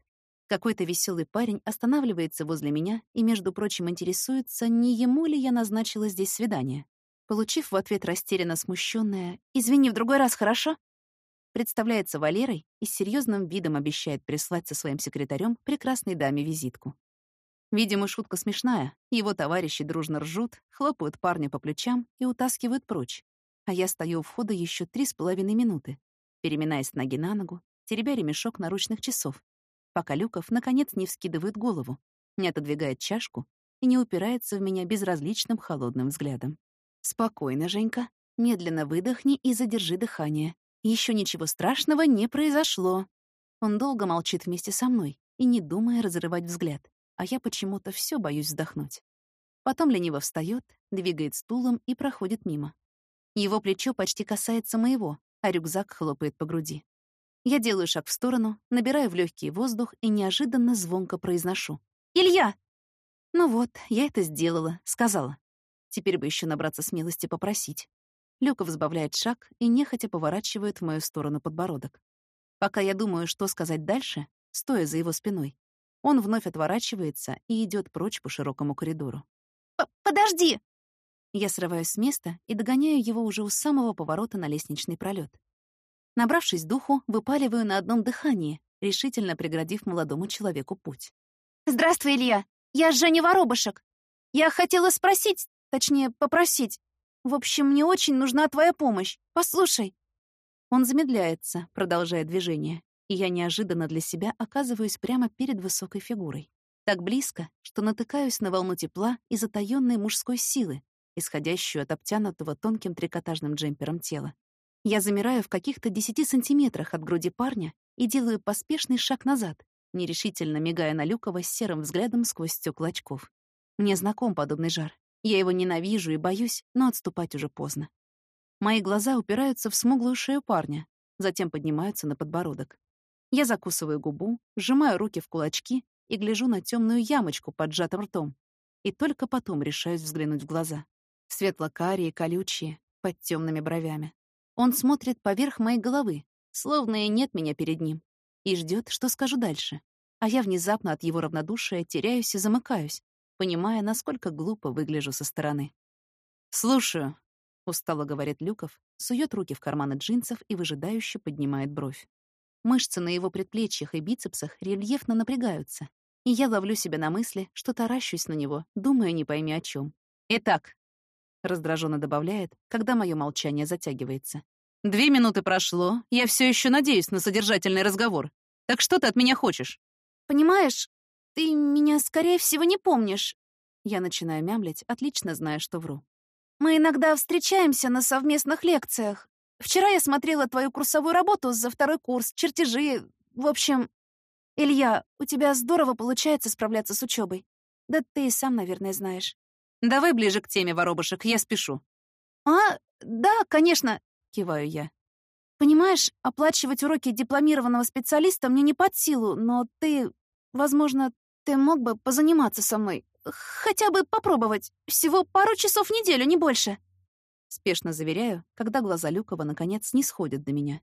Какой-то веселый парень останавливается возле меня и, между прочим, интересуется, не ему ли я назначила здесь свидание. Получив в ответ растерянно смущенное «Извини, в другой раз, хорошо?» представляется Валерой и с серьезным видом обещает прислать со своим секретарем прекрасной даме визитку. Видимо, шутка смешная. Его товарищи дружно ржут, хлопают парня по плечам и утаскивают прочь. А я стою у входа еще три с половиной минуты, переминаясь ноги на ногу, теребя ремешок наручных часов, пока Люков, наконец, не вскидывает голову, не отодвигает чашку и не упирается в меня безразличным холодным взглядом. «Спокойно, Женька. Медленно выдохни и задержи дыхание. Еще ничего страшного не произошло». Он долго молчит вместе со мной и не думая разрывать взгляд а я почему-то все боюсь вздохнуть. Потом лениво встает, двигает стулом и проходит мимо. Его плечо почти касается моего, а рюкзак хлопает по груди. Я делаю шаг в сторону, набираю в легкий воздух и неожиданно звонко произношу. «Илья!» Ну вот, я это сделала, сказала. Теперь бы еще набраться смелости попросить. Люков сбавляет шаг и нехотя поворачивает в мою сторону подбородок. Пока я думаю, что сказать дальше, стоя за его спиной, он вновь отворачивается и идет прочь по широкому коридору. «Подожди!» Я срываюсь с места и догоняю его уже у самого поворота на лестничный пролет. Набравшись духу, выпаливаю на одном дыхании, решительно преградив молодому человеку путь. «Здравствуй, Илья! Я Женя Воробышек. Я хотела спросить, точнее, попросить. В общем, мне очень нужна твоя помощь. Послушай». Он замедляется, продолжая движение, и я неожиданно для себя оказываюсь прямо перед высокой фигурой. Так близко, что натыкаюсь на волну тепла и затаённой мужской силы, исходящую от обтянутого тонким трикотажным джемпером тела. Я замираю в каких-то десяти сантиметрах от груди парня и делаю поспешный шаг назад, нерешительно мигая на Люкова серым взглядом сквозь стёкла очков. Мне знаком подобный жар. Я его ненавижу и боюсь, но отступать уже поздно. Мои глаза упираются в смуглую шею парня, затем поднимаются на подбородок. Я закусываю губу, сжимаю руки в кулачки и гляжу на темную ямочку под сжатым ртом. И только потом решаюсь взглянуть в глаза. Светло-карие, колючие, под темными бровями. Он смотрит поверх моей головы, словно и нет меня перед ним, и ждет, что скажу дальше. А я внезапно от его равнодушия теряюсь и замыкаюсь, понимая, насколько глупо выгляжу со стороны. «Слушаю», — устало говорит Люков, сует руки в карманы джинсов и выжидающе поднимает бровь. Мышцы на его предплечьях и бицепсах рельефно напрягаются, и я ловлю себя на мысли, что таращусь на него, думая не пойми о чем. Итак, раздраженно добавляет, когда мое молчание затягивается. Две минуты прошло, я все еще надеюсь на содержательный разговор. Так что ты от меня хочешь? Понимаешь, ты меня, скорее всего, не помнишь. Я начинаю мямлить, отлично зная, что вру. Мы иногда встречаемся на совместных лекциях. Вчера я смотрела твою курсовую работу за второй курс, чертежи. В общем, Илья, у тебя здорово получается справляться с учебой. Да ты и сам, наверное, знаешь. Давай ближе к теме, воробушек, я спешу. А, да, конечно, киваю я. Понимаешь, оплачивать уроки дипломированного специалиста мне не под силу, но ты, возможно, ты мог бы позаниматься со мной. Хотя бы попробовать. Всего пару часов в неделю, не больше. Спешно заверяю, когда глаза Люкова наконец не сходят до меня.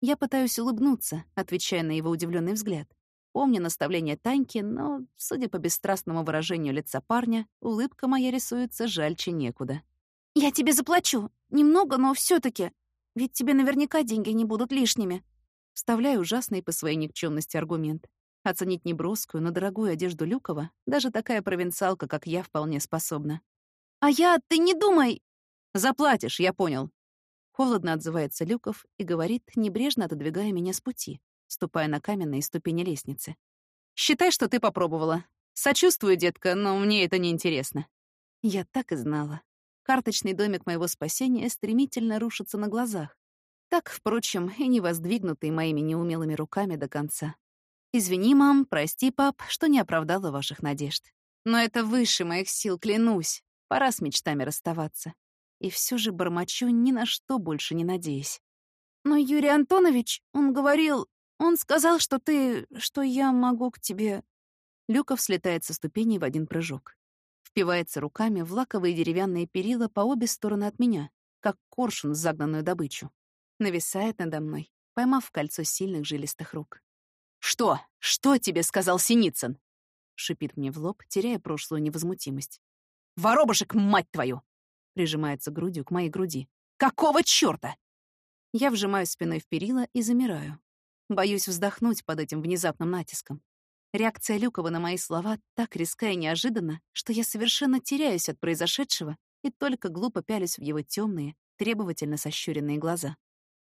Я пытаюсь улыбнуться, отвечая на его удивленный взгляд. Помню наставление Таньки, но, судя по бесстрастному выражению лица парня, улыбка моя рисуется жальче некуда. «Я тебе заплачу. Немного, но все таки Ведь тебе наверняка деньги не будут лишними». Вставляю ужасный по своей никчемности аргумент. Оценить неброскую, но дорогую одежду Люкова даже такая провинциалка, как я, вполне способна. «А я... Ты не думай...» «Заплатишь, я понял». Холодно отзывается Люков и говорит, небрежно отодвигая меня с пути, ступая на каменные ступени лестницы. «Считай, что ты попробовала. Сочувствую, детка, но мне это не интересно». Я так и знала. Карточный домик моего спасения стремительно рушится на глазах. Так, впрочем, и не воздвигнутый моими неумелыми руками до конца. Извини, мам, прости, пап, что не оправдала ваших надежд. Но это выше моих сил, клянусь. Пора с мечтами расставаться. И все же бормочу, ни на что больше не надеясь. Но Юрий Антонович, он говорил... Он сказал, что ты... что я могу к тебе... Люков слетает со ступеней в один прыжок. Впивается руками в лаковые деревянные перила по обе стороны от меня, как коршун в загнанную добычу. Нависает надо мной, поймав в кольцо сильных жилистых рук. «Что? Что тебе сказал Синицын?» — шипит мне в лоб, теряя прошлую невозмутимость. «Воробушек, мать твою!» — прижимается грудью к моей груди. «Какого чёрта?» Я вжимаю спиной в перила и замираю. Боюсь вздохнуть под этим внезапным натиском. Реакция Люкова на мои слова так резка и неожиданна, что я совершенно теряюсь от произошедшего и только глупо пялюсь в его темные, требовательно сощуренные глаза.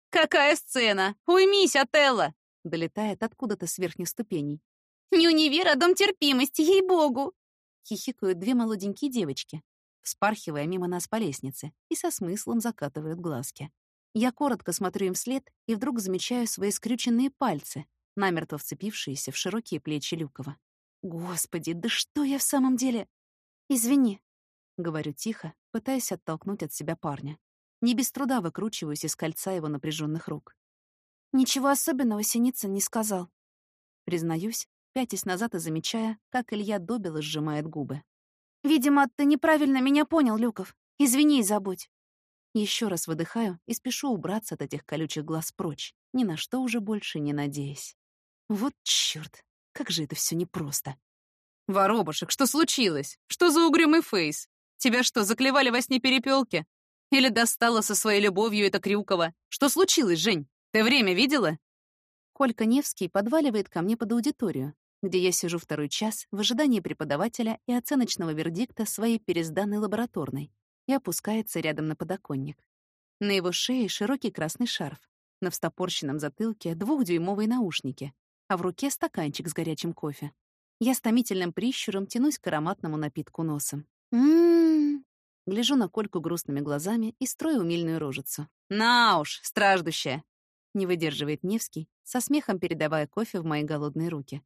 «Какая сцена! Уймись, Отелло!» Долетает откуда-то с верхних ступеней. «Не универ, а дом терпимости, ей-богу!» Хихикают две молоденькие девочки, вспархивая мимо нас по лестнице и со смыслом закатывают глазки. Я коротко смотрю им вслед и вдруг замечаю свои скрюченные пальцы, намертво вцепившиеся в широкие плечи Люкова. «Господи, да что я в самом деле...» «Извини», — говорю тихо, пытаясь оттолкнуть от себя парня. Не без труда выкручиваюсь из кольца его напряженных рук. Ничего особенного Синицын не сказал. Признаюсь, пятясь назад и замечая, как Илья добело сжимает губы. «Видимо, ты неправильно меня понял, Люков. Извини и забудь». Еще раз выдыхаю и спешу убраться от этих колючих глаз прочь, ни на что уже больше не надеясь. Вот чёрт, как же это все непросто. «Воробушек, что случилось? Что за угрюмый фейс? Тебя что, заклевали во сне перепелки? Или достала со своей любовью это Крюкова? Что случилось, Жень?» Ты время видела?» Колька Невский подваливает ко мне под аудиторию, где я сижу второй час в ожидании преподавателя и оценочного вердикта своей пересданной лабораторной и опускается рядом на подоконник. На его шее широкий красный шарф, на встопорщенном затылке двухдюймовые наушники, а в руке стаканчик с горячим кофе. Я с томительным прищуром тянусь к ароматному напитку носом. Ммм. Гляжу на Кольку грустными глазами и строю умильную рожицу. «На уж, страждущая! Не выдерживает Невский, со смехом передавая кофе в мои голодные руки.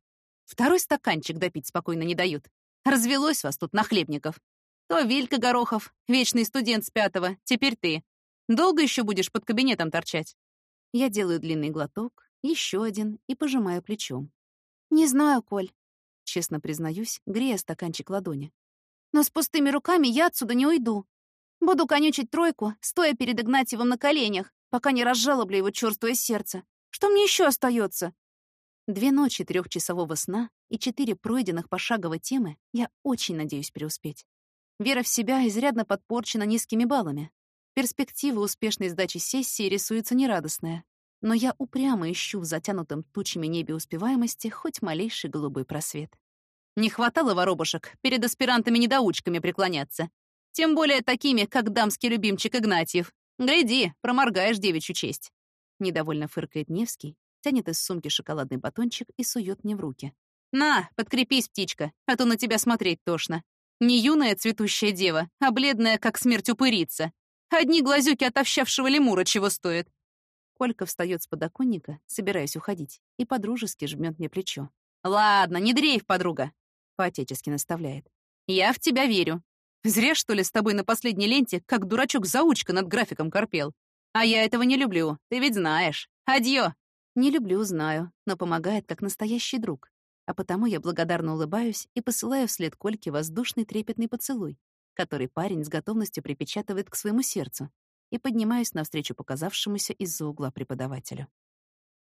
Второй стаканчик допить спокойно не дают. Развелось вас тут нахлебников. То Вилька Горохов, вечный студент с пятого, теперь ты. Долго еще будешь под кабинетом торчать? Я делаю длинный глоток, еще один и пожимаю плечом. Не знаю, Коль. Честно признаюсь, грея стаканчик ладони. Но с пустыми руками я отсюда не уйду. Буду конючить тройку, стоя перед Игнатьевым на коленях, пока не разжалоблю его чёрствое сердце. Что мне еще остается? Две ночи трехчасового сна и четыре пройденных пошагово темы я очень надеюсь преуспеть. Вера в себя изрядно подпорчена низкими баллами. Перспектива успешной сдачи сессии рисуется нерадостная. Но я упрямо ищу в затянутом тучами небе успеваемости хоть малейший голубой просвет. Не хватало воробушек перед аспирантами-недоучками преклоняться. Тем более такими, как дамский любимчик Игнатьев. Гляди, проморгаешь девичью честь. Недовольно фыркает Невский, тянет из сумки шоколадный батончик и сует мне в руки. «На, подкрепись, птичка, а то на тебя смотреть тошно. Не юная цветущая дева, а бледная, как смерть упырица. Одни глазюки отовщавшего лемура чего стоят». Колька встает с подоконника, собираясь уходить, и подружески жмет мне плечо. «Ладно, не дрейф, подруга», — поотечески наставляет. «Я в тебя верю. Зря, что ли, с тобой на последней ленте, как дурачок-заучка над графиком корпел. А я этого не люблю, ты ведь знаешь. Адьё!» Не люблю, знаю, но помогает как настоящий друг. А потому я благодарно улыбаюсь и посылаю вслед Кольке воздушный трепетный поцелуй, который парень с готовностью припечатывает к своему сердцу, и поднимаюсь навстречу показавшемуся из-за угла преподавателю.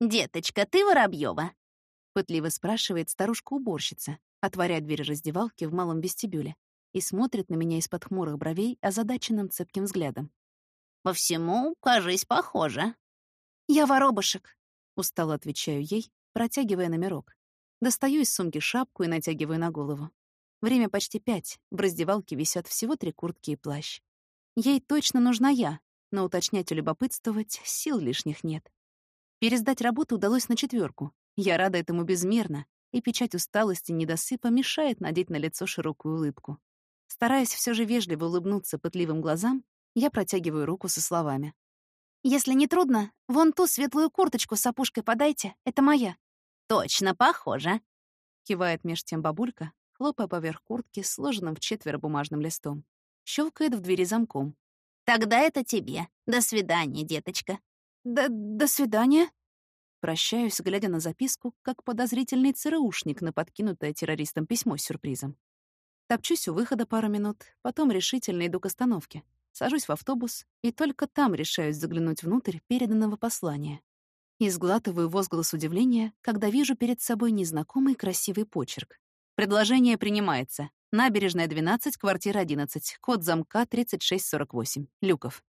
«Деточка, ты Воробьёва?» — пытливо спрашивает старушка-уборщица, отворяя дверь раздевалки в малом вестибюле и смотрит на меня из-под хмурых бровей озадаченным цепким взглядом. «По всему, кажись, похоже». «Я воробушек», Устало отвечаю ей, протягивая номерок. Достаю из сумки шапку и натягиваю на голову. Время почти пять, в раздевалке висят всего три куртки и плащ. Ей точно нужна я, но уточнять и любопытствовать сил лишних нет. Пересдать работу удалось на четверку. Я рада этому безмерно, и печать усталости недосыпа мешает надеть на лицо широкую улыбку. Стараясь все же вежливо улыбнуться пытливым глазам, я протягиваю руку со словами. Если не трудно, вон ту светлую курточку с опушкой подайте. Это моя». «Точно похоже», — кивает меж тем бабулька, хлопая поверх куртки сложенным в четверо бумажным листом. Щелкает в двери замком. «Тогда это тебе. До свидания, деточка». «До, до свидания». Прощаюсь, глядя на записку, как подозрительный ЦРУшник на подкинутое террористом письмо с сюрпризом. Топчусь у выхода пару минут, потом решительно иду к остановке. Сажусь в автобус, и только там решаюсь заглянуть внутрь переданного послания. И сглатываю возглас удивления, когда вижу перед собой незнакомый красивый почерк. Предложение принимается. Набережная, 12, квартира 11, код замка 3648. Люков.